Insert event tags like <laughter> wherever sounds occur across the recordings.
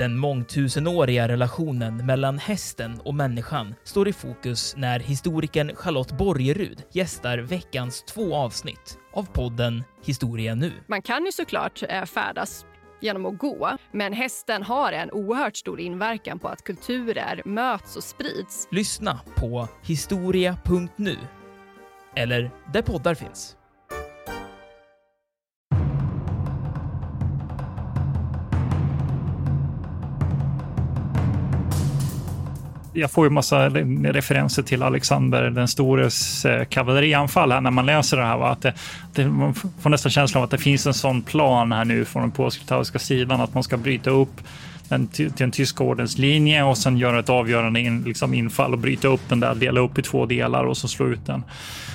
Den mångtusenåriga relationen mellan hästen och människan står i fokus när historikern Charlotte Borgerud gästar veckans två avsnitt av podden Historia nu. Man kan ju såklart eh, färdas genom att gå, men hästen har en oerhört stor inverkan på att kulturer möts och sprids. Lyssna på historia.nu eller där poddar finns. Jag får ju massa referenser till Alexander den stores eh, kavallerianfall här när man läser det här. Va? Att det, det, man får nästan känslan av att det finns en sån plan här nu från den polsk-litauiska sidan att man ska bryta upp den, till den tyska ordens linje och sen göra ett avgörande in, liksom infall och bryta upp den där, dela upp i två delar och så slå ut den.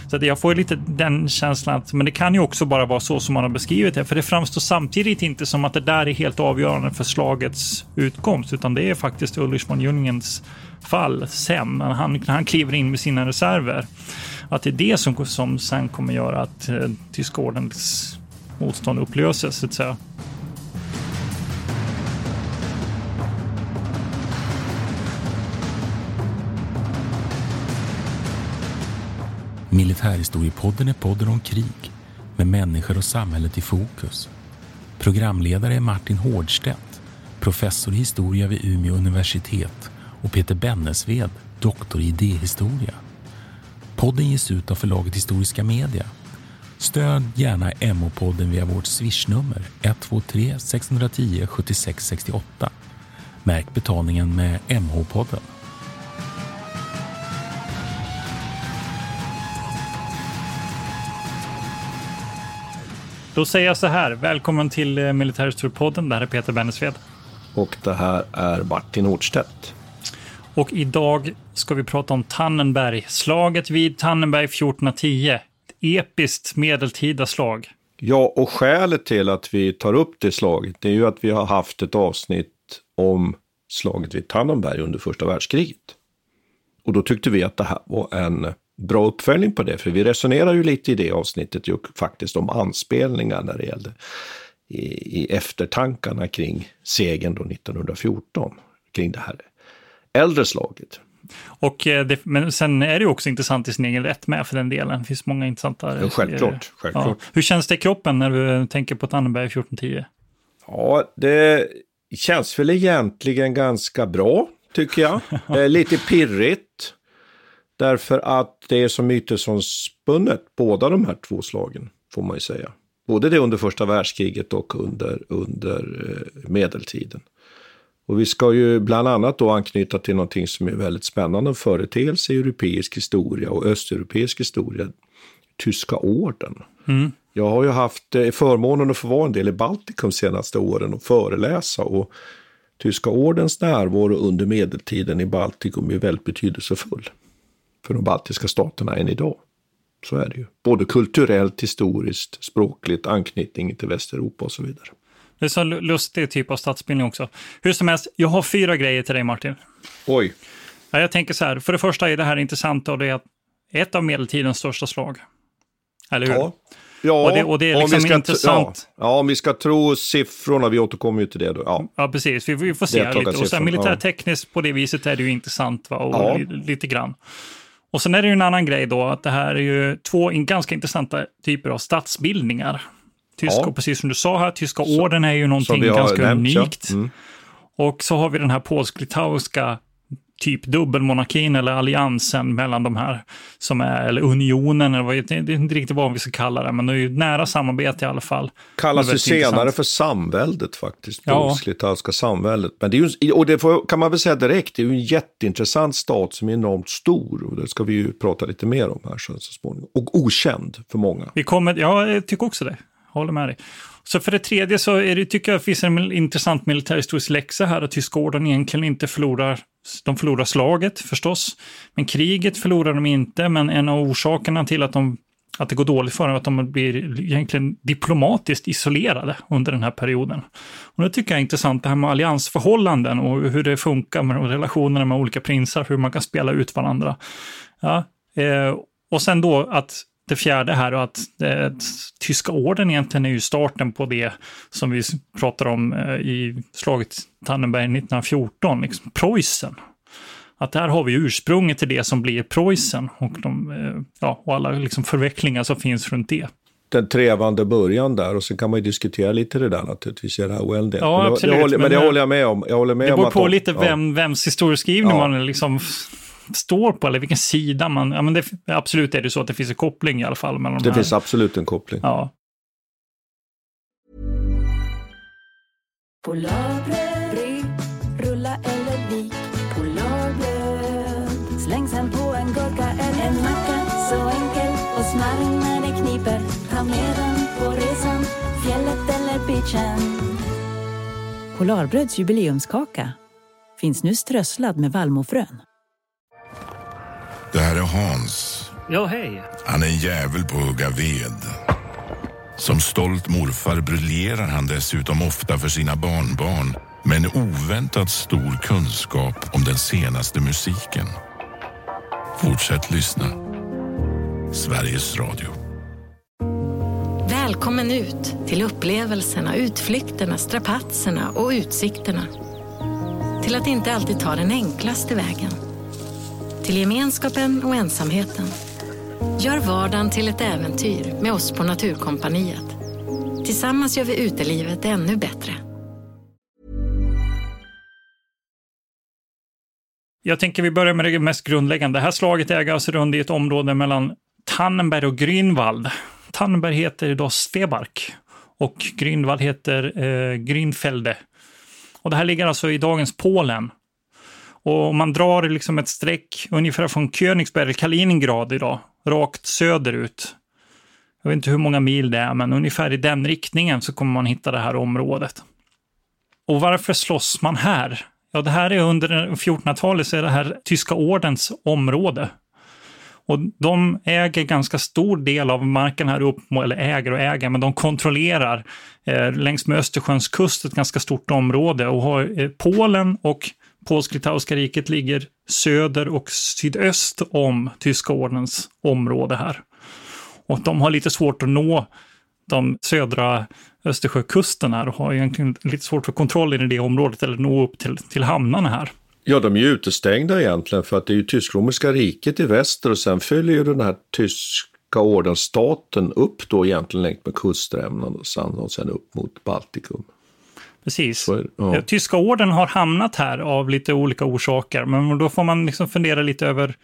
Så jag får lite den känslan att, men det kan ju också bara vara så som man har beskrivit det, för det framstår samtidigt inte som att det där är helt avgörande för slagets utkomst, utan det är faktiskt Ulrich von Jungens fall sen, när han, när han kliver in med sina reserver. Att det är det som, som sen kommer göra att eh, tyska ordens motstånd upplöses, så att säga. Militärhistoriepodden är podden om krig med människor och samhället i fokus. Programledare är Martin Hårdstedt, professor i historia vid Umeå universitet och Peter Bennesved, doktor i idéhistoria. Podden ges ut av förlaget Historiska Media. Stöd gärna MH-podden via vårt swishnummer 123 610 76 68. Märk betalningen med MH-podden. Då säger jag så här, välkommen till eh, Militärhistoriepodden. Det här är Peter Bennesved. Och det här är Martin Nordstedt. Och idag ska vi prata om Tannenberg. Slaget vid Tannenberg 1410. Ett episkt medeltida slag. Ja, och skälet till att vi tar upp det slaget det är ju att vi har haft ett avsnitt om slaget vid Tannenberg under första världskriget. Och då tyckte vi att det här var en bra uppföljning på det, för vi resonerar ju lite i det avsnittet ju faktiskt om anspelningar när det gällde i, i eftertankarna kring segern då 1914, kring det här äldre slaget. Och eh, det, men sen är det ju också intressant i sin egen rätt med för den delen. Det finns många intressanta... Ja, självklart. Eh, självklart. Ja. Hur känns det i kroppen när du tänker på Tannenberg 1410? Ja, det känns väl egentligen ganska bra, tycker jag. <laughs> Lite pirrigt. Därför att det är så mytesomspunnet, båda de här två slagen, får man ju säga. Både det under första världskriget och under, under eh, medeltiden. Och vi ska ju bland annat då anknyta till någonting som är väldigt spännande företeelse i europeisk historia och östeuropeisk historia. Tyska orden. Mm. Jag har ju haft eh, förmånen att få vara en del i Baltikum senaste åren och föreläsa. Och Tyska ordens närvaro under medeltiden i Baltikum är väldigt betydelsefull för de baltiska staterna än idag. Så är det ju. Både kulturellt, historiskt, språkligt, anknytning till Västeuropa och så vidare. Det är så lustig typ av stadsbildning också. Hur som helst, jag har fyra grejer till dig Martin. Oj. Ja, jag tänker så här, för det första är det här intressant och det är ett av medeltidens största slag. Eller hur? Ja. Ja, och det, och det är liksom intressant. Ja, ja, om vi ska tro siffrorna, vi återkommer ju till det då. Ja, ja precis. Vi, vi får se lite. Och sen militärtekniskt på det viset är det ju intressant, va? Och ja. lite grann. Och sen är det ju en annan grej då, att det här är ju två ganska intressanta typer av statsbildningar. Tyska, ja. precis som du sa här, tyska orden är ju någonting ganska nämnt, unikt. Ja. Mm. Och så har vi den här polsk-litauiska typ dubbelmonarkin eller alliansen mellan de här, som är, eller unionen, eller vad, det är inte riktigt vad vi ska kalla det, men det är ju nära samarbete i alla fall. Kallas ju senare intressant. för samväldet faktiskt, ja. polsk-litauiska samväldet. Men det är ju, och det får, kan man väl säga direkt, det är ju en jätteintressant stat som är enormt stor, och det ska vi ju prata lite mer om här så småningom. Och okänd för många. Vi kommer, ja, jag tycker också det håller med dig. Så för det tredje så är det, tycker jag finns en intressant militärhistorisk läxa här, att tyska orden egentligen inte förlorar, de förlorar slaget förstås, men kriget förlorar de inte, men en av orsakerna till att, de, att det går dåligt för dem är att de blir egentligen diplomatiskt isolerade under den här perioden. Och det tycker jag är intressant, det här med alliansförhållanden och hur det funkar med relationerna med olika prinsar, hur man kan spela ut varandra. Ja, eh, och sen då att det fjärde här och att eh, tyska orden egentligen är ju starten på det som vi pratar om eh, i slaget Tannenberg 1914, liksom Preussen. Att där har vi ursprunget till det som blir Preussen och, de, eh, ja, och alla liksom förvecklingar som finns runt det den trevande början där och så kan man ju diskutera lite det där naturligtvis i det här oändliga. Ja, men, absolut, det, håller, men det håller jag med om. Jag håller med det beror om på de, lite vem, ja. vems historieskrivning ja. man liksom står på eller vilken sida man... Ja, men det, absolut är det så att det finns en koppling i alla fall. Mellan det de finns absolut en koppling. Ja. Polarbröd, rulla eller vik. Polarbröd slängs hem på en gurka eller en macka. Så enkel och smarrig när det kniper. Ta med den på resan, fjället eller beachen. Polarbröds jubileumskaka finns nu strösslad med vallmofrön. Det här är Hans. Ja, hej. Han är en jävel på att hugga ved. Som stolt morfar briljerar han dessutom ofta för sina barnbarn med en oväntat stor kunskap om den senaste musiken. Fortsätt lyssna. Sveriges Radio. Välkommen ut till upplevelserna, utflykterna, strapatserna och utsikterna. Till att inte alltid ta den enklaste vägen till gemenskapen och ensamheten. Gör vardagen till ett äventyr med oss på Naturkompaniet. Tillsammans gör vi utelivet ännu bättre. Jag tänker vi börjar med det mest grundläggande. Det här slaget äger alltså rum i ett område mellan Tannenberg och Grünwald. Tannenberg heter idag Svebark och Grünwald heter eh, Grünfelde. Och det här ligger alltså i dagens Polen. Och om man drar liksom ett streck ungefär från Königsberg, Kaliningrad idag, rakt söderut. Jag vet inte hur många mil det är, men ungefär i den riktningen så kommer man hitta det här området. Och varför slåss man här? Ja, det här är under 1400-talet så är det här tyska ordens område. Och de äger ganska stor del av marken här upp, eller äger och äger, men de kontrollerar eh, längs med Östersjöns kust ett ganska stort område och har eh, Polen och Polsk-Litauiska riket ligger söder och sydöst om Tyska ordens område här. Och de har lite svårt att nå de södra Östersjökusten här och har egentligen lite svårt för kontrollen i det området eller nå upp till, till hamnarna här. Ja, de är ju utestängda egentligen för att det är ju Tysk-romerska riket i väster och sen följer ju den här tyska ordensstaten upp då egentligen längs med kuststrämnan och sen upp mot Baltikum. Precis. ja. Tyska orden har hamnat här av lite olika orsaker, men då får man liksom fundera lite över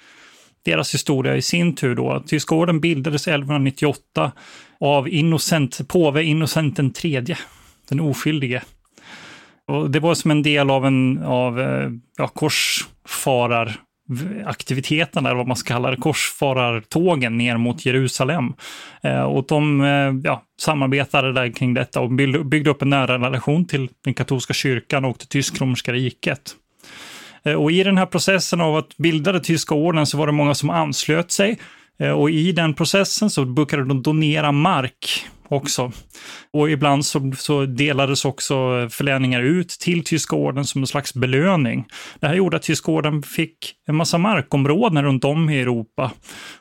deras historia i sin tur. Då. Tyska orden bildades 1198 av Innocent, påve Innocent tredje, den oskyldige. Och det var som en del av en av, eh, ja, korsfarar aktiviteterna, eller vad man ska kalla det, korsfarartågen ner mot Jerusalem. Eh, och de eh, ja, samarbetade där kring detta och byggde upp en nära relation till den katolska kyrkan och det tysk-romerska riket. Eh, och i den här processen av att bilda den tyska orden så var det många som anslöt sig. Och i den processen så brukade de donera mark också. Och ibland så, så delades också förläningar ut till Tyska orden som en slags belöning. Det här gjorde att Tyska orden fick en massa markområden runt om i Europa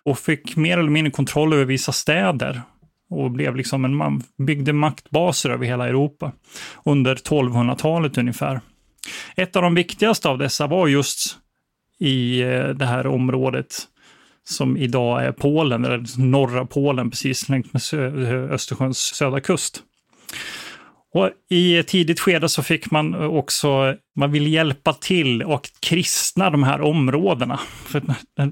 och fick mer eller mindre kontroll över vissa städer och blev liksom en, man byggde maktbaser över hela Europa under 1200-talet ungefär. Ett av de viktigaste av dessa var just i eh, det här området som idag är Polen, eller norra Polen, precis längs med Östersjöns södra kust. Och I ett tidigt skede så fick man också, man ville hjälpa till och kristna de här områdena. För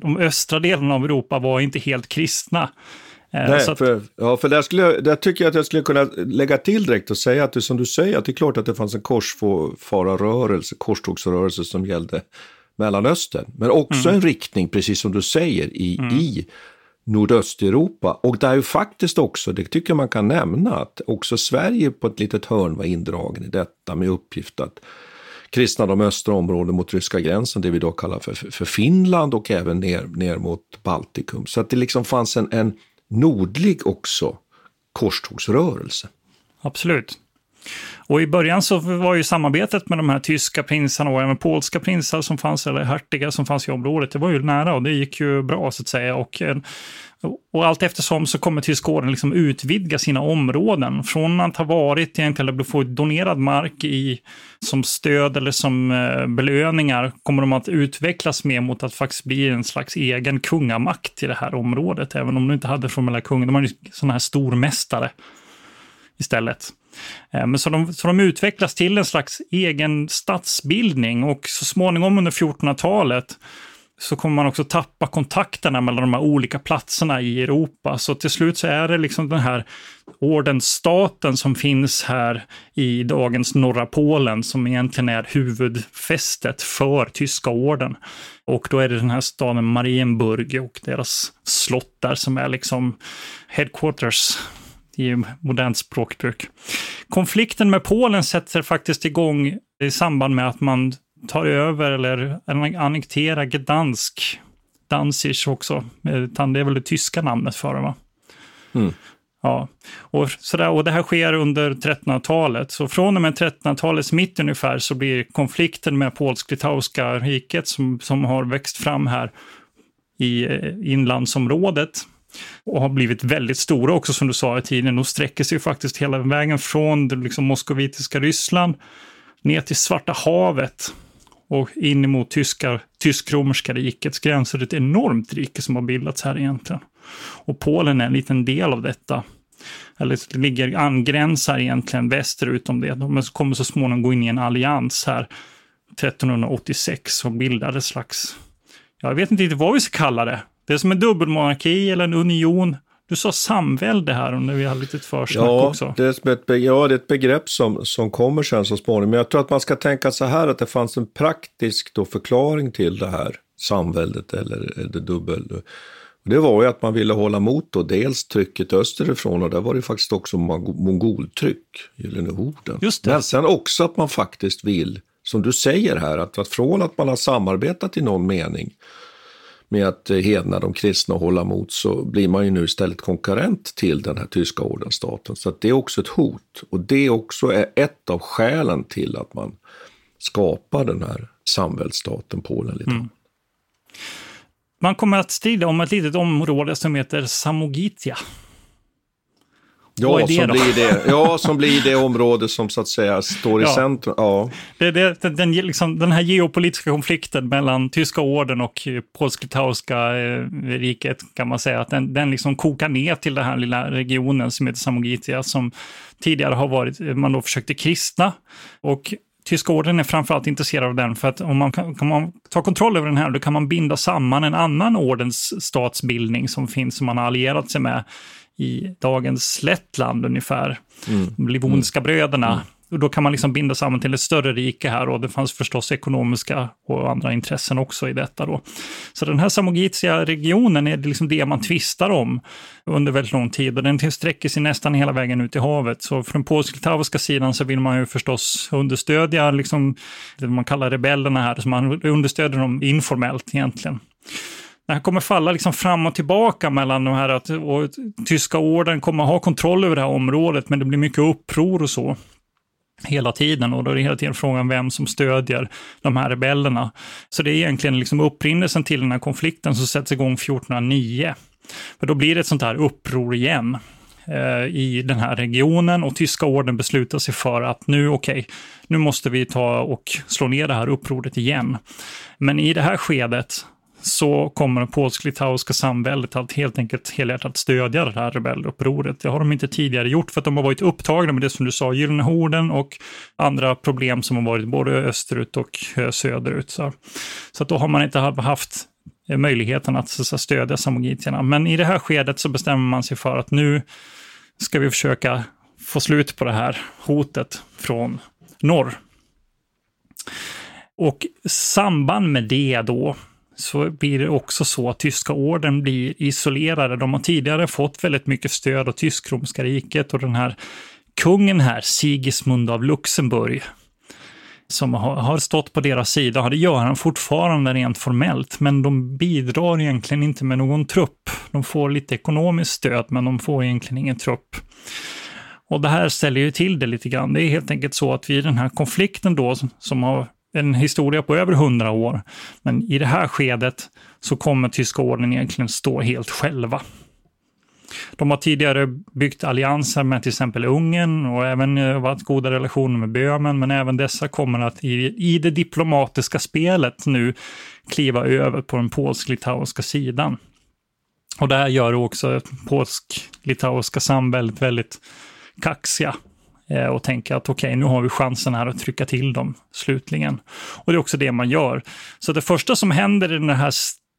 de östra delarna av Europa var inte helt kristna. Eh, Nej, att, för, ja, för där, skulle jag, där tycker jag att jag skulle kunna lägga till direkt och säga att det som du säger, att det är klart att det fanns en korsfararrörelse, korstågsrörelse som gällde Mellanöstern. Men också mm. en riktning, precis som du säger, i, mm. i Nordösteuropa. Och där ju faktiskt också, det tycker man kan nämna, att också Sverige på ett litet hörn var indragen i detta med uppgift att kristna de östra områdena mot ryska gränsen, det vi då kallar för, för Finland och även ner, ner mot Baltikum. Så att det liksom fanns en, en nordlig också korstågsrörelse. Absolut. Och i början så var ju samarbetet med de här tyska prinsarna och även polska prinsar som fanns, eller hertiga som fanns i området, det var ju nära och det gick ju bra så att säga. Och, eh, och allt eftersom så kommer tyskåren liksom utvidga sina områden. Från att ha varit egentligen eller få donerad mark i, som stöd eller som eh, belöningar kommer de att utvecklas mer mot att faktiskt bli en slags egen kungamakt i det här området. Även om de inte hade formella kungar, de hade sådana här stormästare istället. Eh, men så de, så de utvecklas till en slags egen statsbildning och så småningom under 1400-talet så kommer man också tappa kontakterna mellan de här olika platserna i Europa. Så till slut så är det liksom den här ordensstaten som finns här i dagens norra Polen som egentligen är huvudfästet för tyska orden. Och då är det den här staden Marienburg och deras slott där som är liksom headquarters i modernt språkbruk. Konflikten med Polen sätter faktiskt igång i samband med att man tar över eller annekterar Gdansk, Danzig också. Det är väl det tyska namnet för det, va? Mm. Ja, och, sådär, och det här sker under 1300-talet. Så från och med 1300-talets mitt ungefär så blir konflikten med polsk-litauiska riket som, som har växt fram här i eh, inlandsområdet och har blivit väldigt stora också som du sa i tiden. De sträcker sig faktiskt hela vägen från det liksom, moskovitiska Ryssland ner till Svarta havet och in emot tyskar, tysk-romerska rikets gränser. Ett enormt rike som har bildats här egentligen. Och Polen är en liten del av detta. Eller ligger angränsar egentligen västerut om det. De kommer så småningom gå in i en allians här 1386 och bildar ett slags, jag vet inte riktigt vad vi ska kalla det. Det är som en dubbelmonarki eller en union. Du sa samvälde här och vi hade lite försnack ja, också. Det är ett, ja, det är ett begrepp som, som kommer sen så småningom. Men jag tror att man ska tänka så här att det fanns en praktisk då förklaring till det här samväldet eller det dubbel. Det var ju att man ville hålla mot då dels trycket österifrån och där var det faktiskt också mongoltryck, Gyllene det. Men sen också att man faktiskt vill, som du säger här, att, att från att man har samarbetat i någon mening med att hedna de kristna och hålla mot så blir man ju nu istället konkurrent till den här tyska ordensstaten. Så det är också ett hot och det också är ett av skälen till att man skapar den här samväldsstaten Polen. Mm. Man kommer att strida om ett litet område som heter Samogitia. Ja, som blir det, ja, som blir det område som så att säga står i ja. centrum. Ja. Det, det, den, liksom, den här geopolitiska konflikten mellan tyska orden och polsk-litauiska eh, riket kan man säga att den, den liksom kokar ner till den här lilla regionen som heter Samogitia som tidigare har varit, man då försökte kristna. Och Tyska orden är framförallt intresserad av den för att om man kan, kan man ta kontroll över den här, då kan man binda samman en annan ordens statsbildning som finns, som man har allierat sig med i dagens Lettland ungefär. Mm. Livonska bröderna. Mm. Och då kan man liksom binda samman till ett större rike här och det fanns förstås ekonomiska och andra intressen också i detta då. Så den här Samogitiska-regionen är liksom det man tvistar om under väldigt lång tid och den sträcker sig nästan hela vägen ut i havet. Så från polsk-litauiska sidan så vill man ju förstås understödja liksom det man kallar rebellerna här, så man understöder dem informellt egentligen. Det här kommer falla liksom fram och tillbaka mellan de här att och tyska orden kommer ha kontroll över det här området, men det blir mycket uppror och så hela tiden och då är det hela tiden frågan vem som stödjer de här rebellerna. Så det är egentligen liksom upprinnelsen till den här konflikten som sätts igång 1409. För då blir det ett sånt här uppror igen eh, i den här regionen och tyska orden beslutar sig för att nu, okej, okay, nu måste vi ta och slå ner det här upproret igen. Men i det här skedet så kommer det polsk-litauiska samväldet att helt enkelt helhjärtat stödja det här rebellupproret. Det har de inte tidigare gjort för att de har varit upptagna med det som du sa, Gyllene horden och andra problem som har varit både österut och söderut. Så, så att då har man inte haft eh, möjligheten att stödja samogitierna. Men i det här skedet så bestämmer man sig för att nu ska vi försöka få slut på det här hotet från norr. Och samband med det då så blir det också så att tyska orden blir isolerade. De har tidigare fått väldigt mycket stöd av Tysk-Romska riket och den här kungen här, Sigismund av Luxemburg, som har stått på deras sida. Det gör han fortfarande rent formellt, men de bidrar egentligen inte med någon trupp. De får lite ekonomiskt stöd, men de får egentligen ingen trupp. Och det här ställer ju till det lite grann. Det är helt enkelt så att vid den här konflikten då, som har en historia på över hundra år, men i det här skedet så kommer tyska orden egentligen stå helt själva. De har tidigare byggt allianser med till exempel Ungern och även eh, varit goda relationer med Böhmen, men även dessa kommer att i, i det diplomatiska spelet nu kliva över på den polsk-litauiska sidan. Och det här gör också polsk-litauiska samhället väldigt kaxiga Eh, och tänka att okej, okay, nu har vi chansen här att trycka till dem slutligen. Och det är också det man gör. Så det första som händer i den här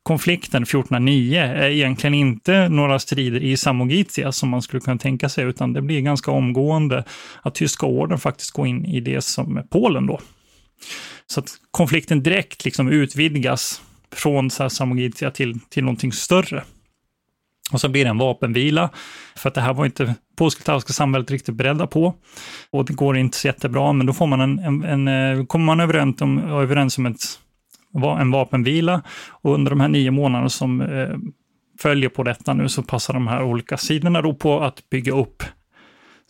konflikten 1409 är egentligen inte några strider i Samogitia som man skulle kunna tänka sig, utan det blir ganska omgående att tyska orden faktiskt går in i det som är Polen då. Så att konflikten direkt liksom utvidgas från Samogitia till, till någonting större. Och så blir det en vapenvila, för att det här var inte polsk-litauiska samhället riktigt beredda på. Och det går inte så jättebra, men då får man en, en, en eh, kommer man överens om, överens om ett en vapenvila och under de här nio månaderna som eh, följer på detta nu så passar de här olika sidorna då på att bygga upp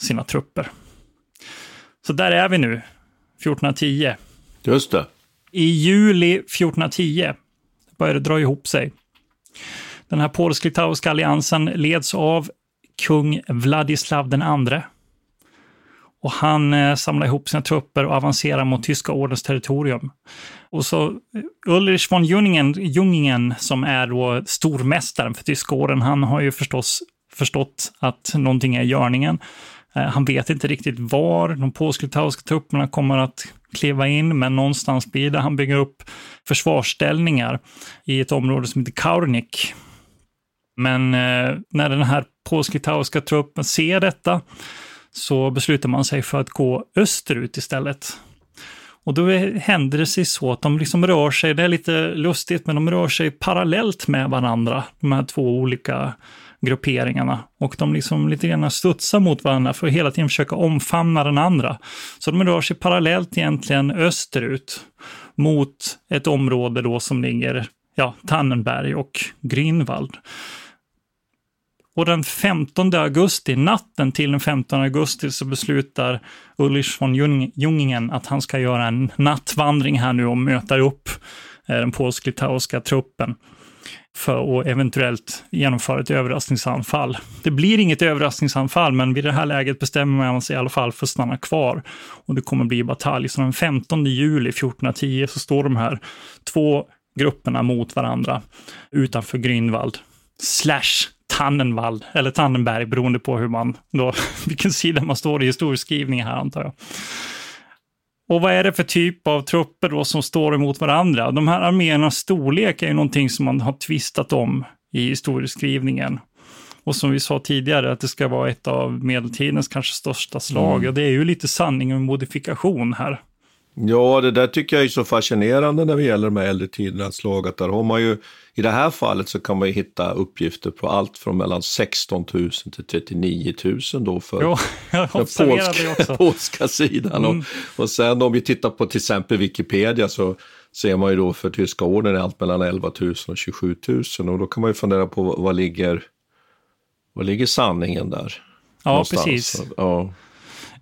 sina trupper. Så där är vi nu, 1410. Just det. I juli 1410 börjar det dra ihop sig. Den här polsk-litauiska alliansen leds av kung Vladislav den andre och han eh, samlar ihop sina trupper och avancerar mot tyska ordens territorium. Och så eh, Ulrich von Jungingen, Jungingen som är då stormästaren för tyska orden, han har ju förstås förstått att någonting är i görningen. Eh, han vet inte riktigt var de polsk-litauiska trupperna kommer att kliva in, men någonstans blir det. Han bygger upp försvarsställningar i ett område som heter Kaurnik. Men eh, när den här polsk-litauiska truppen ser detta så beslutar man sig för att gå österut istället. Och då händer det sig så att de liksom rör sig, det är lite lustigt, men de rör sig parallellt med varandra, de här två olika grupperingarna. Och de liksom lite grann studsar mot varandra för att hela tiden försöka omfamna den andra. Så de rör sig parallellt egentligen österut mot ett område då som ligger, ja, Tannenberg och Grünwald. Och den 15 augusti, natten till den 15 augusti, så beslutar Ulrich von Jungingen att han ska göra en nattvandring här nu och möta upp eh, den polsk-litauiska truppen för att eventuellt genomföra ett överraskningsanfall. Det blir inget överraskningsanfall, men vid det här läget bestämmer man sig i alla fall för att stanna kvar. Och det kommer bli batalj. Så den 15 juli 1410 så står de här två grupperna mot varandra utanför Grünwald. Slash Tannenwald, eller Tannenberg, beroende på hur man då, <laughs> vilken sida man står i historieskrivningen här antar jag. Och vad är det för typ av trupper då som står emot varandra? De här arméernas storlek är ju någonting som man har tvistat om i historieskrivningen. Och som vi sa tidigare, att det ska vara ett av medeltidens kanske största slag. Mm. Och det är ju lite sanning och modifikation här. Ja, det där tycker jag är så fascinerande när det gäller de här äldre tidernas slag. Att där har man ju, I det här fallet så kan man ju hitta uppgifter på allt från mellan 16 000 till 39 000 då för jo, <laughs> den polska, <laughs> polska sidan. Mm. Och, och sen om vi tittar på till exempel Wikipedia så ser man ju då för tyska orden allt mellan 11 000 och 27 000. Och då kan man ju fundera på vad ligger, vad ligger sanningen där? Ja, någonstans? precis. Ja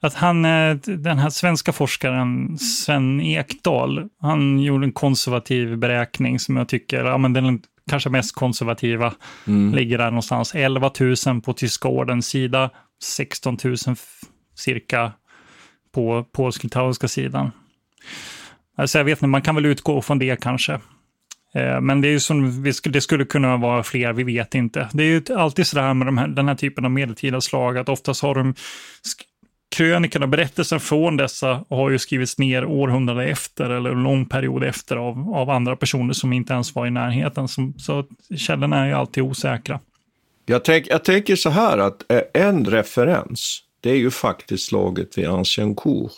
att han, den här svenska forskaren Sven Ekdahl, han gjorde en konservativ beräkning som jag tycker, ja men den kanske mest konservativa, mm. ligger där någonstans. 11 000 på tyska ordens sida, 16 000 cirka på polsk-litauiska sidan. Alltså jag vet inte, man kan väl utgå från det kanske. Eh, men det är ju som, det skulle kunna vara fler, vi vet inte. Det är ju alltid sådär med de här, den här typen av medeltida slag, att oftast har de krönikan och berättelsen från dessa har ju skrivits ner århundraden efter eller en lång period efter av, av andra personer som inte ens var i närheten. Så, så källorna är ju alltid osäkra. Jag, tänk, jag tänker så här att eh, en referens, det är ju faktiskt slaget vid Anciencourt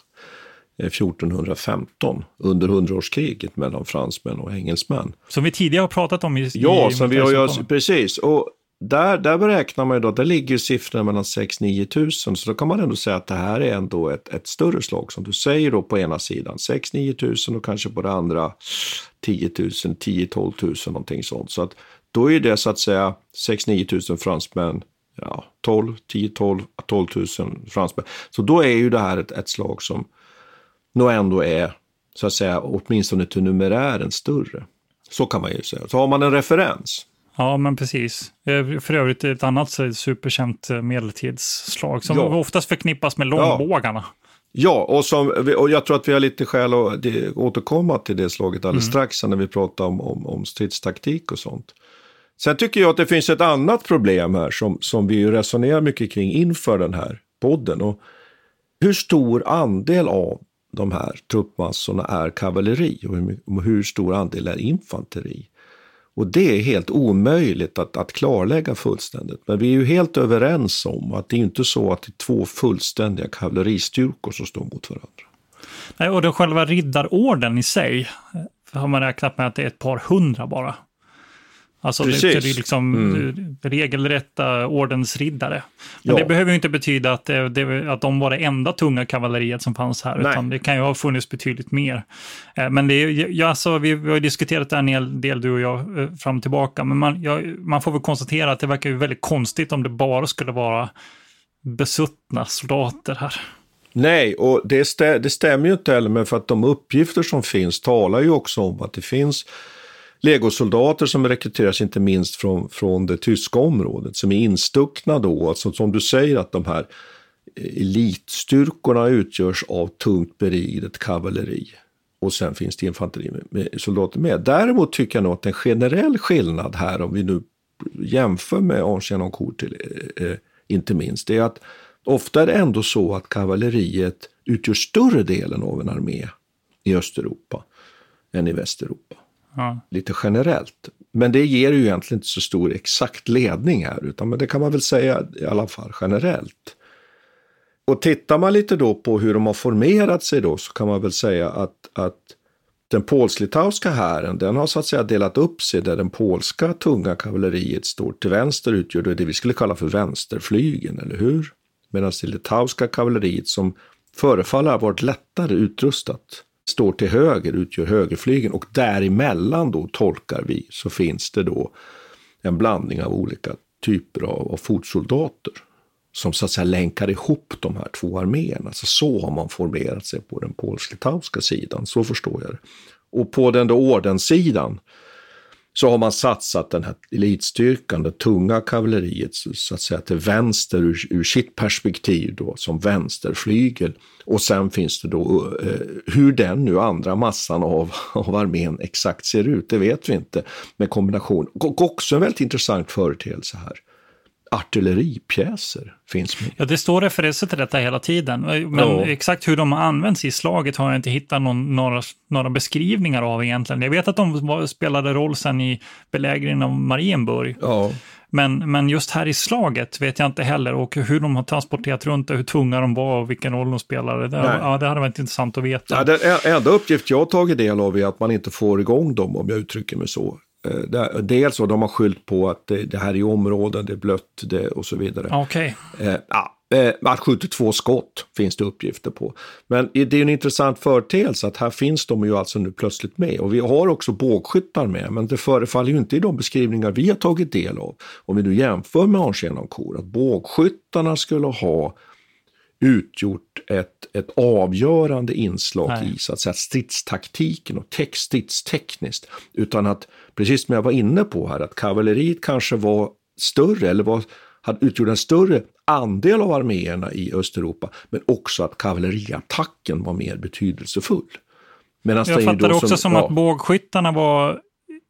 1415 eh, under hundraårskriget mellan fransmän och engelsmän. Som vi tidigare har pratat om i Ja, i som vi har, precis. Och där, där beräknar man ju då, där ligger siffrorna mellan 6-9 tusen, så då kan man ändå säga att det här är ändå ett, ett större slag som du säger då på ena sidan. 6-9 tusen och kanske på det andra 10 000, 10-12 000 någonting sånt. Så att då är det så att säga 6-9 tusen fransmän ja, 12, 10, 12, 12 000 fransmän. Så då är ju det här ett, ett slag som nog ändå är, så att säga, åtminstone till numerären större. Så kan man ju säga. Så har man en referens. Ja, men precis. Eh, För övrigt ett annat superkänt eh, medeltidsslag som Ja. oftast förknippas med långbågarna. Ja, och, som, och jag tror att vi har lite skäl att återkomma till det slaget alldeles strax när vi pratar om, om, om stridstaktik och sånt. Sen tycker jag att det finns ett annat problem här som, som vi resonerar mycket kring inför den här podden. Och hur stor andel av de här truppmassorna är kavalleri och hur, hur stor andel är infanteri? Och det är helt omöjligt att, att klarlägga fullständigt. Men vi är ju helt överens om att det är inte så att det är två fullständiga kavalleristyrkor som står mot varandra. Nej, Och den själva riddarorden i sig har man räknat med att det är ett par hundra bara. Alltså det, Precis. det är liksom eh, regelrätta ordensriddare. Men Ja. det behöver ju inte betyda att, det, det, att de var det enda tunga kavalleriet som fanns här, Nej. utan det kan ju ha funnits betydligt mer. Eh, Men det är, ja, alltså, vi, vi har diskuterat det här en hel del, du och jag, eh, fram och tillbaka, men man, ja, man får väl konstatera att det verkar ju väldigt konstigt om det bara skulle vara besuttna soldater här. Nej, och det, stä, det stämmer ju inte heller med för att de uppgifter som finns talar ju också om att det finns legosoldater som rekryteras inte minst från, från det tyska området som är instuckna då, alltså som du säger att de här eh, elitstyrkorna utgörs av tungt beridet kavalleri. Och sen finns det infanteri med, soldater med. Däremot tycker jag nog att en generell skillnad här, om vi nu jämför med Ancien Encourt till, eh, eh, inte minst, det är att ofta är det ändå så att kavalleriet utgör större delen av en armé i Östeuropa än i Västeuropa. Ja. Lite generellt. Men det ger ju egentligen inte så stor exakt ledning här, utan men det kan man väl säga i alla fall generellt. Och tittar man lite då på hur de har formerat sig då så kan man väl säga att, att den polsk-litauiska hären den har så att säga delat upp sig där den polska tunga kavalleriet står till vänster utgör det, vi skulle kalla för vänsterflygen, eller hur? Medan det litauiska kavalleriet som förefaller ha varit lättare utrustat står till höger utgör högerflygeln och däremellan då tolkar vi så finns det då en blandning av olika typer av, av fotsoldater som så att säga länkar ihop de här två arméerna. Så, så har man formerat sig på den polsk-litauiska sidan, så förstår jag det. Och på den då ordenssidan så har man satsat den här elitstyrkan, det tunga kavalleriet, så att säga till vänster ur, ur sitt perspektiv då, som vänsterflygel. Och sen finns det då, eh, hur den nu andra massan av, av armén exakt ser ut, det vet vi inte. Med kombination, och också en väldigt intressant företeelse här. Artilleripjäser finns med. Ja, det står referenser till detta hela tiden. Men Ja. exakt hur de används i slaget har jag inte hittat någon, några, några beskrivningar av egentligen. Jag vet att de var, spelade roll sen i belägringen av Marienburg. Ja, Men, men just här i slaget vet jag inte heller. Och hur de har transporterat runt och hur tunga de var och vilken roll de spelade. Det, Nej. ja, det hade varit intressant att veta. Ja, den enda uppgift jag har tagit del av är att man inte får igång dem, om jag uttrycker mig så. Eh, Dels så de har skyllt på att det, det här är områden, det är blött det, och så vidare. Okej. Eh, ja, eh, att 72 skott finns det uppgifter på. Men det är en intressant företeelse att här finns de ju alltså nu plötsligt med. Och vi har också bågskyttar med, men det förefaller ju inte i de beskrivningar vi har tagit del av, om vi nu jämför med Ancien Encourt, att bågskyttarna skulle ha utgjort ett, ett avgörande inslag Nej. i så att säga, stridstaktiken och text, stridstekniskt. Utan att, precis som jag var inne på här, att kavalleriet kanske var större eller var, hade utgjort en större andel av arméerna i Östeuropa, men också att kavalleriattacken var mer betydelsefull. Medan Jag fattar det också som, ja, att bågskyttarna var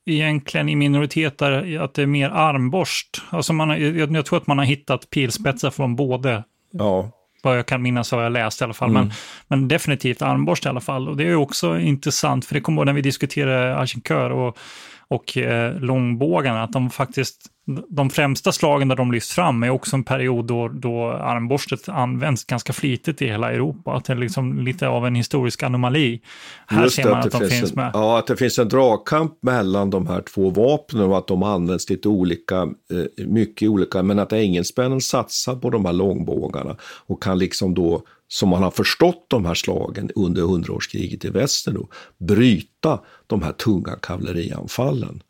egentligen i minoritet där, att det är mer armborst. Alltså man jag, jag tror att man har hittat pilspetsar från både Ja, vad jag kan minnas har jag läst i alla fall. Mm. Men, men definitivt armborst i alla fall. Och det är också intressant, för det kommer ihåg när vi diskuterade Achinkör och, och eh, långbågarna, att de faktiskt, de främsta slagen där de lyfts fram är också en period då, då armborstet används ganska flitigt i hela Europa. Att det är liksom lite av en historisk anomali. Här Just ser man att att, de finns finns en, med. Ja, att det finns en dragkamp mellan de här två vapnen och att de används lite olika, eh, mycket olika, men att engelsmännen satsar på de här långbågarna och kan liksom då, som man har förstått de här slagen under hundraårskriget i väster då, bryta de här tunga kavallerianfallen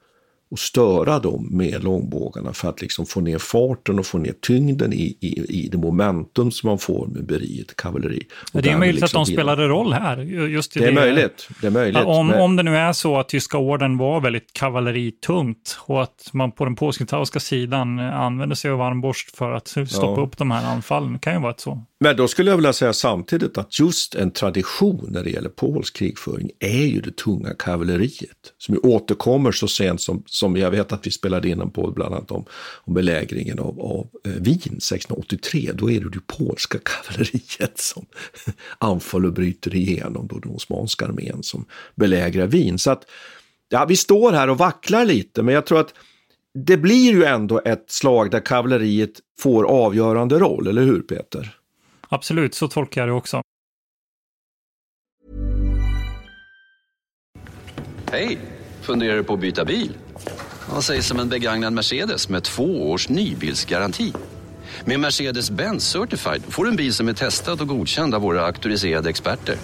och störa dem med långbågarna för att liksom få ner farten och få ner tyngden i, i, i det momentum som man får med beriet kavalleri. Och det är möjligt liksom att de spelade roll här. Just i det är möjligt. Det är möjligt. Om, men... om det nu är så att tyska orden var väldigt kavalleritungt och att man på den polsk-litauiska sidan använde sig av armborst för att stoppa ja. upp de här anfallen. Det kan ju vara ett så. Men då skulle jag vilja säga samtidigt att just en tradition när det gäller polsk krigföring är ju det tunga kavalleriet som ju återkommer så sent som, som jag vet att vi spelade in en podd bland annat om, om belägringen av, av eh, Wien 1683. Då är det det polska <laughs> kavalleriet som <laughs> anfaller och bryter igenom då den osmanska armén som belägrar Wien. Så att ja, vi står här och vacklar lite, men jag tror att det blir ju ändå ett slag där kavalleriet får avgörande roll, eller hur Peter? Absolut, så tolkar jag det också. Hej! Funderar du på att byta bil? Vad sägs om en begagnad Mercedes med två års nybilsgaranti? Med Mercedes-Benz Certified får du en bil som är testad och godkänd av våra auktoriserade experter.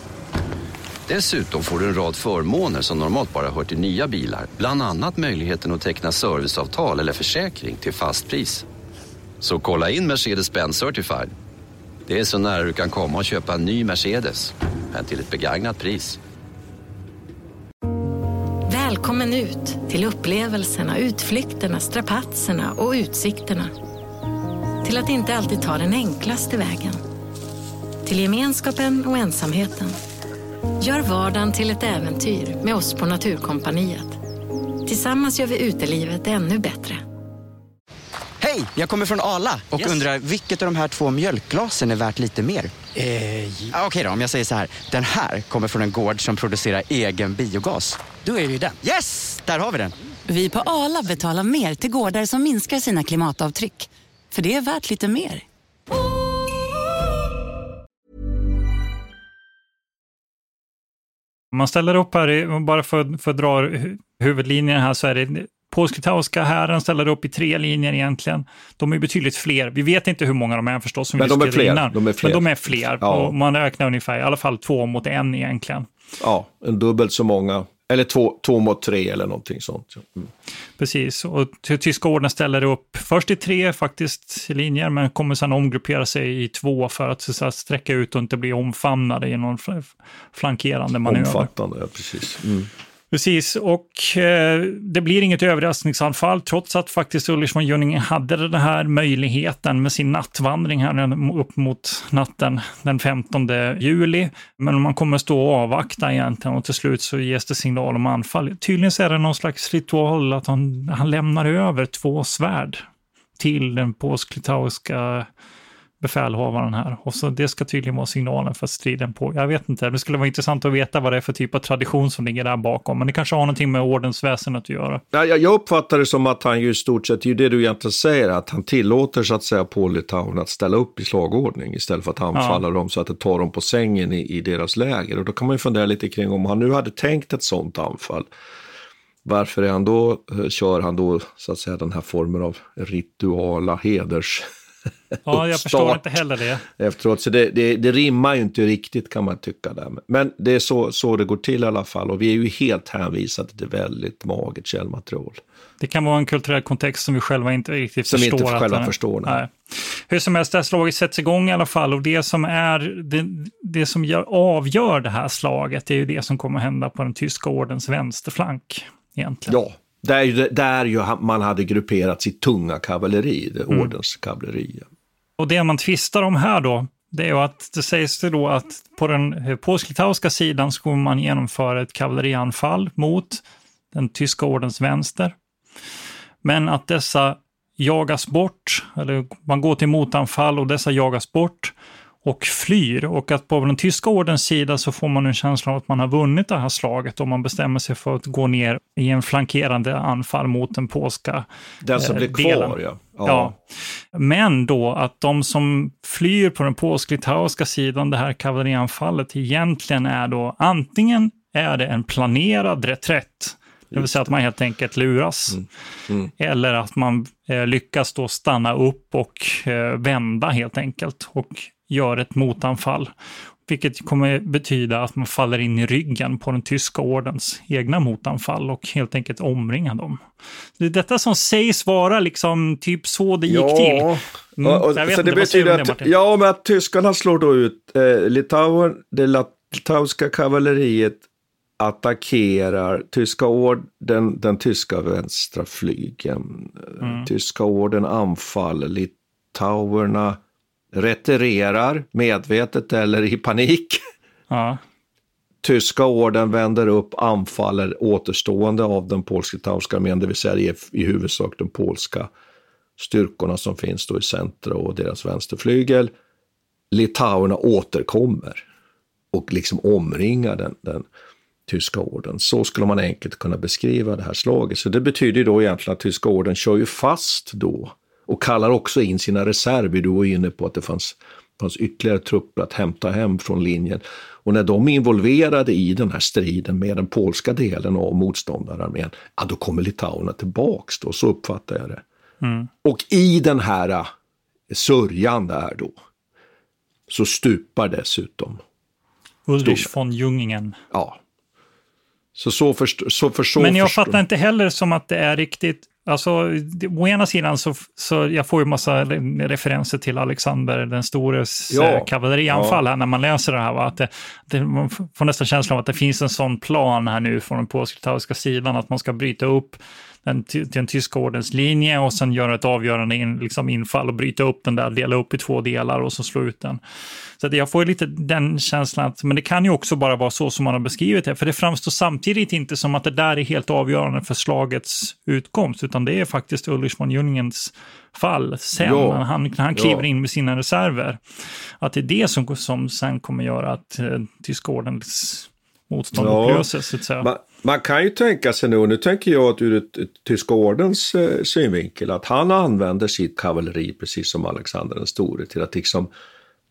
Dessutom får du en rad förmåner som normalt bara hör till nya bilar. Bland annat möjligheten att teckna serviceavtal eller försäkring till fast pris. Så kolla in Mercedes-Benz Certified. Det är så nära du kan komma och köpa en ny Mercedes, men till ett begagnat pris. Välkommen ut till upplevelserna, utflykterna, strapatserna och utsikterna. Till att inte alltid ta den enklaste vägen. Till gemenskapen och ensamheten. Gör vardagen till ett äventyr med oss på Naturkompaniet. Tillsammans gör vi utelivet ännu bättre. Hej, jag kommer från Ala och yes. undrar vilket av de här två mjölkglasen är värt lite mer? Eh, Okej okay då, om jag säger så här. Den här kommer från en gård som producerar egen biogas. Då är det den. Yes, där har vi den. Vi på Ala betalar mer till gårdar som minskar sina klimatavtryck. För det är värt lite mer. Om man ställer upp här, bara för, för att dra huvudlinjen här, så är det polsk-litauiska hären ställer upp i tre linjer egentligen. De är betydligt fler. Vi vet inte hur många de är förstås, som Men vi de är, fler. Innan. de är fler. Men de är fler. Ja. Och man räknar ungefär, i alla fall två mot en egentligen. Ja, en dubbelt så många. Eller två, två mot tre eller någonting sånt. Mm. Precis, och tyska orden ställer upp först i tre faktiskt linjer, men kommer sedan omgruppera sig i två för att, så att sträcka ut och inte bli omfamnade i någon flankerande manöver. Omfattande, ja precis. Mm. Precis, och eh, det blir inget överraskningsanfall trots att faktiskt Ulrich von Jönningen hade den här möjligheten med sin nattvandring här upp mot natten den 15 juli. Men man kommer stå och avvakta egentligen och till slut så ges det signal om anfall. Tydligen så är det någon slags ritual att han, han lämnar över två svärd till den polsk-litauiska befälhavaren här. Och så det ska tydligen vara signalen för striden på. Jag vet inte, det skulle vara intressant att veta vad det är för typ av tradition som ligger där bakom. Men det kanske har någonting med ordensväsendet att göra. Ja, jag uppfattar det som att han ju i stort sett, det är ju det du egentligen säger, att han tillåter så att säga på Litauen att ställa upp i slagordning istället för att anfalla ja. dem så att det tar dem på sängen i, i deras läger. Och då kan man ju fundera lite kring om han nu hade tänkt ett sånt anfall varför är han då, eh, kör han då så att säga den här formen av rituala heders Ja, jag förstår inte heller det. Efteråt, så det, det, det, rimmar ju inte riktigt kan man tycka. Där. Men det är så, så det går till i alla fall och vi är ju helt hänvisade till väldigt magert källmaterial. Det kan vara en kulturell kontext som vi själva inte riktigt som förstår. Som inte själva att, förstår. Nej. nej. Hur som helst, det här slaget sätts igång i alla fall och det som, är, det, det som gör, avgör det här slaget är ju det som kommer hända på den tyska ordens vänsterflank. Egentligen. Ja, där, där ju man hade grupperat sitt tunga kavalleri, det mm. ordens kavalleri. Och det man tvistar om här då, det är ju att det sägs det då att på den polsk-litauiska sidan skulle man genomföra ett kavallerianfall mot den tyska ordens vänster. Men att dessa jagas bort, eller man går till motanfall och dessa jagas bort och flyr. Och att på den tyska ordens sida så får man en känsla av att man har vunnit det här slaget om man bestämmer sig för att gå ner i en flankerande anfall mot den polska Den som eh, blir kvar, ja. ja. ja. Men då att de som flyr på den polsk-litauiska sidan, det här kavallerianfallet, egentligen är då antingen är det en planerad reträtt, det vill säga att man helt enkelt luras. Mm. Mm. Eller att man eh, lyckas då stanna upp och eh, vända helt enkelt och gör ett motanfall. vilket kommer betyda att man faller in i ryggen på den tyska ordens egna motanfall och helt enkelt omringar dem. Det är detta som sägs vara liksom typ så det gick ja. till. Mm, och, och, så det betyder att, det, ja, men att tyskarna slår då ut eh, Litauen, det litauiska kavalleriet attackerar tyska orden, den tyska vänstra flygen. Mm. Tyska orden anfaller litauerna retirerar medvetet eller i panik. Ja. Tyska orden vänder upp, anfaller återstående av den polsk-litauiska armén, det vill säga i, huvudsak de polska styrkorna som finns då i centra och deras vänsterflygel. Litauerna återkommer och liksom omringar den, den tyska orden. Så skulle man enkelt kunna beskriva det här slaget. Så det betyder då egentligen att tyska orden kör ju fast då och kallar också in sina reserver. Du var inne på att det fanns, fanns ytterligare trupper att hämta hem från linjen. Och när de är involverade i den här striden med den polska delen av motståndararmén, ja, då kommer litauerna tillbaks då, så uppfattar jag det. Mm. Och i den här äh, sörjan där då, så stupar dessutom Ulrich von Jungingen. Ja. Så så, först, så för så Men jag förstår... fattar inte heller som att det är riktigt Alltså, å ena sidan så, så jag får ju massa referenser till Alexander den stores ja, eh, kavallerianfall ja. här när man läser det här. Va? Att det, det, man får nästan känslan av att det finns en sån plan här nu från den polsk-litauiska sidan att man ska bryta upp den, den tyska ordens linje och sen göra ett avgörande in, liksom infall och bryta upp den där, dela upp i två delar och så slå ut den. Så jag får lite den känslan att, men det kan ju också bara vara så som man har beskrivit det, för det framstår samtidigt inte som att det där är helt avgörande för slagets utkomst, utan det är faktiskt Ulrich von Jungens fall sen, ja. när han, när han kliver ja. in med sina reserver. Att det är det som, som sen kommer göra att eh, tyska ordens motstånd ja. upplöses, så att säga. Man, man, kan ju tänka sig nu, nu tänker jag att ur ett, ett tyska ordens eh, synvinkel, att han använder sitt kavalleri, precis som Alexander den store, till att liksom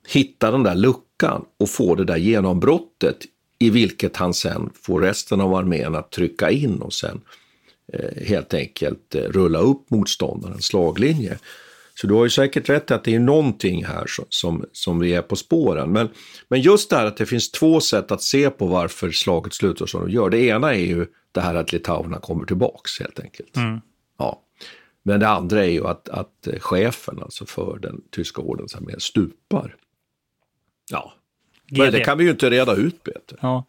hitta den där luckan och få det där genombrottet i vilket han sen får resten av armén att trycka in och sen eh, helt enkelt eh, rulla upp motståndarens slaglinje. Så du har ju säkert rätt att det är någonting här som, som, vi är på spåren. Men, men just det här att det finns två sätt att se på varför slaget slutar som det gör. Det ena är ju det här att litauerna kommer tillbaks helt enkelt. Mm. Ja. Men det andra är ju att, att chefen alltså för den tyska ordensarmén stupar. Ja, men det kan vi ju inte reda ut, Peter. Ja.